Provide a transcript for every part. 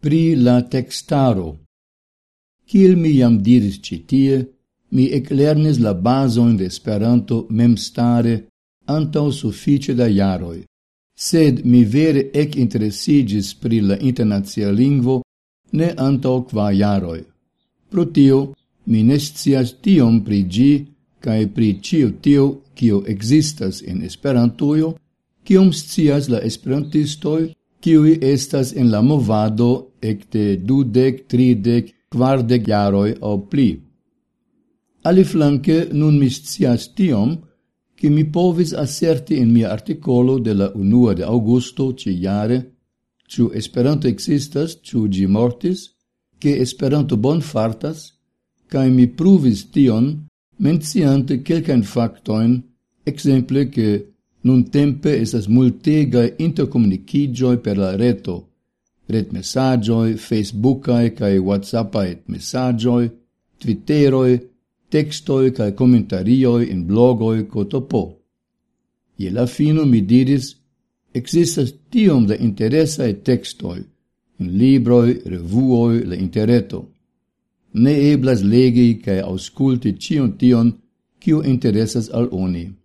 pri la textaro. Kiel mi jam diris citie, mi eclernis la bazoin de Esperanto memstare antau suffice da jaroi, sed mi vere ec interesigis pri la internazia lingvo ne antau qua jaroi. Pro tio, mi nescias tiom pri gi cae pri cio tio cio existas in Esperantujo, cium scias la esperantistoi kiui estas en la movado ecte dudec, tridec, quardec jaroi o pli. Ali flanque, nun mi scias tiom, che mi povis asserti in mia articolo de la 1 de augusto ci jare, ciu Esperanto existas, ciu gi mortis, che Esperanto bon fartas, cae mi pruvis tion, menciante quelcaen factoin, exemple che Nun tempe estas multegae intercomunicigioi per la reto, ret messagioi, facebookae cae whatsappae messagioi, twitteroi, textoi cae commentarioi in blogoi cotopo. Ie la fino mi diris, existas tiom da interesae textoi, in libroi, revuoi, la interreto. Ne eblas legi cae ausculti cion tion, cio interesas al oni.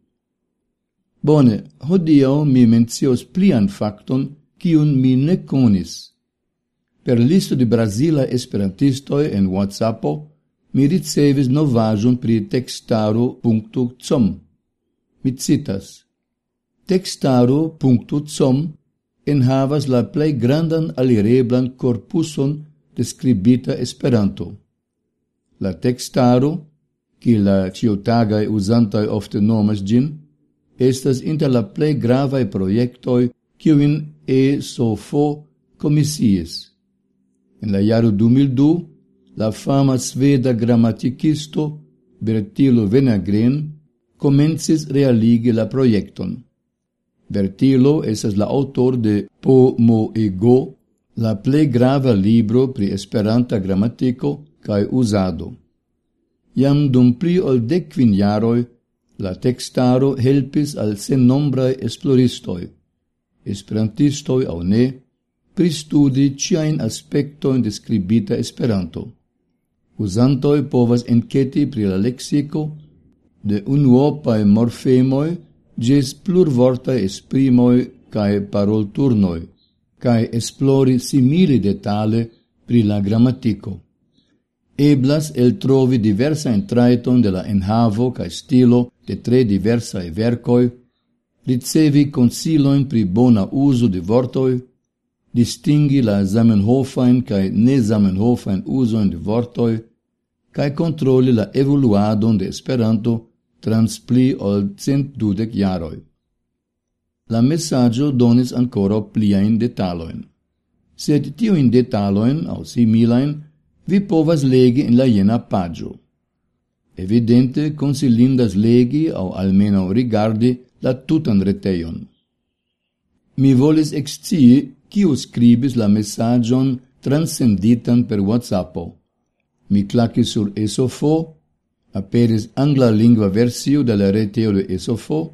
Bone, hodiau mi mencios plian facton, cion mi ne conis. Per listo de Brasila esperantistoi en WhatsAppo, mi ricevis novajon pri textaro.com. Mi citas, textaro.com enhavas la plei grandan alireblan corpuson describita Esperanto. La textaro, ki la ciotagae usantae ofte nomas gin, estas inter la plej gravaj projektoj kiujn ESOFO komisiis. En la jaro 2002, la fama sveda gramatikisto Bertilo Venagren comencis realigi la proiecton. Bertilo estas la autor de Pomo Ego, la plej grava libro pri Esperanta gramatiko kaj uzado. Jam dum pli ol dekkvin jaroj La textaro helpis al sennombraj esploristoi, esperantistoi au ne, pristudi ciain aspectoin describita Esperanto. Usantoi povas enceti pri la lexico de unuopae morfemoi gis plurvortae esprimoi cae parolturnoi, cae esplori simili detale pri la grammatico eblas el trovi diversa entraiton de la enhavo cae stilo de tre diversae vercoi, ricevi consiloin pri bona uso de vortoi, distingi la Zamenhofain cae ne Zamenhofain usoin de vortoi, cae controli la evoluadon de Esperanto trans pli ol cent dudec jaroi. La messaggio donis ancora pliain detaloin, sed tiuin detaloin, au similain, vi povas legi in la jena pagio. Evidente consilindas legi au almeno rigardi la tutan reteion. Mi volis excii kiu scribis la messagion transcenditan per WhatsAppo. Mi clacis sur Esofo, aperis angla lingua versio de la reteo de Esofo,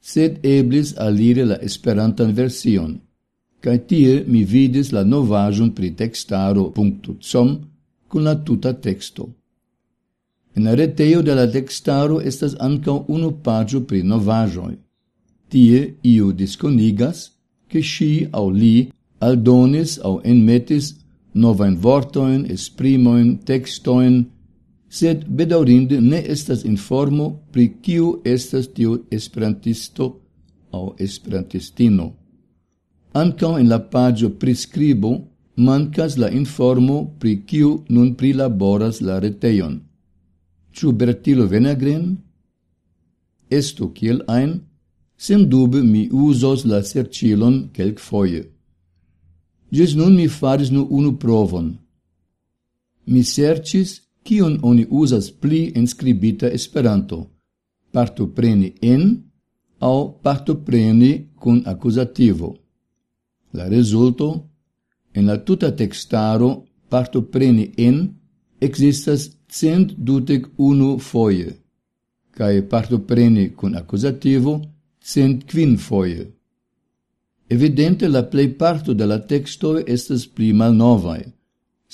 sed eblis alire la esperantan version, cae tie mi vidis la novajon pri textaro.com, con la tuta texto. En la reteo de la textaro estas ankaŭ unu pagio pri novajoi. Tie iu disconigas che si au li aldonis au enmetis novain vortoin, esprimoin, textoin, sed bedaurinde ne estas informo pri kiu estas tiu esperantisto au esperantistino. Ancao en la pagio prescribo mancas la informo pri kiu nun prilaboras la retejon. Ĉu Bertilo Venagren? Estu kiel ajn, sendube mi uzos la serĉilon kelkfoje. Ĝis nun mi faris nur unu provon. Mi serĉis kion oni uzas pli enskribita Esperanto, partopreni en aŭ partopreni kun akuzativo. La rezulto En la tuta textaro parto preni en existas cent dutec unu foie, cae parto preni cun accusativo cent quin foie. Evidente la plei parto de la texto estas pli malnovae,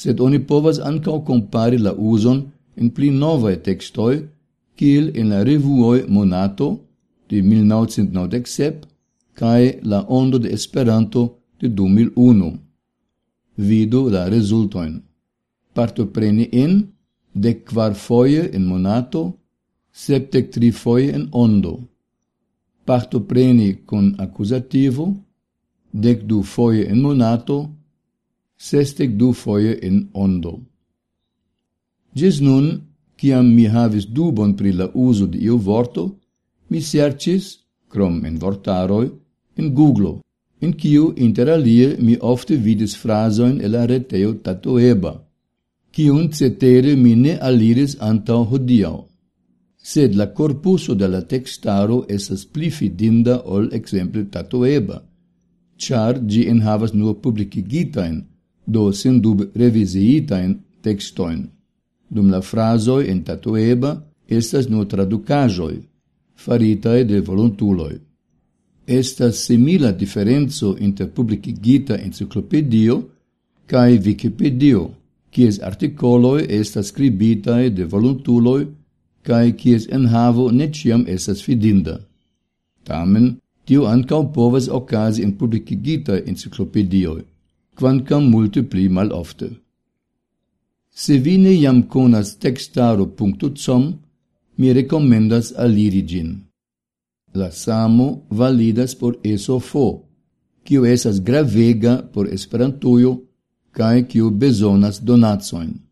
sed oni povas ancao compari la uson en pli novae textoi, kiel en la revuoi Monato de 1997 cae la Ondo de Esperanto de 2001. Vidu la rezultojn. Partopreni in, dec quar foie in monato, septec tri foie in ondo. Partopreni con accusativo, dec du foie in monato, sestec du foie in ondo. Gis nun, ciam mi havis dubon pri la uso di io vorto, mi sercis, crom en vortaroi, in Google, in quio inter alie mi ofte vidis frasoin el la reteo tatoeba, kiun cetere mi ne aliris antau hodiau. Sed la corpuso de la textaro esas pli fidinda ol exemple tatoeba, char gi enhavas nur publicigitain, do sendub revisiitain textoin. Dum la frasoi en tatoeba estas nur traducajoi, faritae de voluntuloi estas simila diferenzo inter publikigita enciclopedio cae Wikipedio, kies articoloi estas scribitae de voluntuloi cae kies enhavo neciam estas fidinda. Tamen, tio ancau povas okazi en publikigitaj enciclopedioj, kvankam multe pli malofte. Se vi ne jam conas textaro.com, mi rekomendas aliri gin. lasamo validas por eso fo, o essas gravega por esperantuio, cae que o bezonas donatsoin.